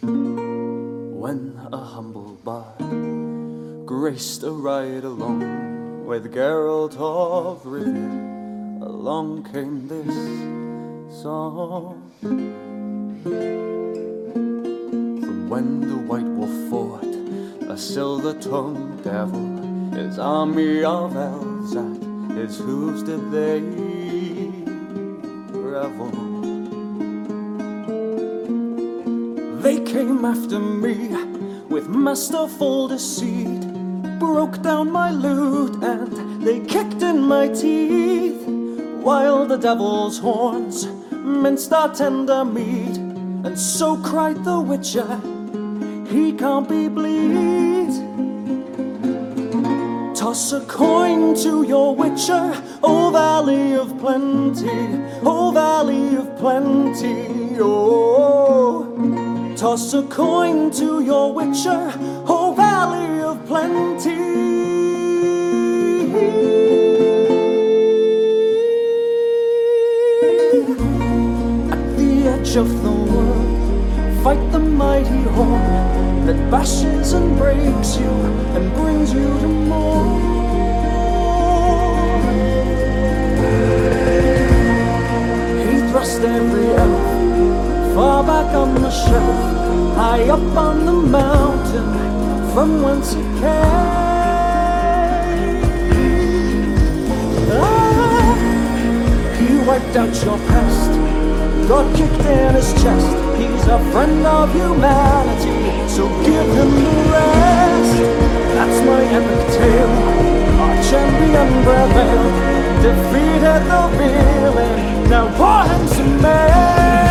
When a humble bard graced a ride along with Geralt of Rivia, along came this song. From when the White Wolf fought a silver-tongued devil, his army of elves at his hooves did they revel. They came after me with masterful deceit, broke down my lute and they kicked in my teeth, while the devil's horns minced our tender meat, and so cried the witcher, he can't be bleed. Toss a coin to your witcher, O Valley of Plenty, O Valley of Plenty, oh. Toss a coin to your witcher, O Valley of Plenty. At the edge of the world, fight the mighty horn that bashes and breaks you and brings you to high up on the mountain from whence it came. Ah, he wiped out your past, got kicked in his chest. He's a friend of humanity, so give him the rest. That's my epic tale. Our champion prevailed, defeated the villain. Now pour him some ale.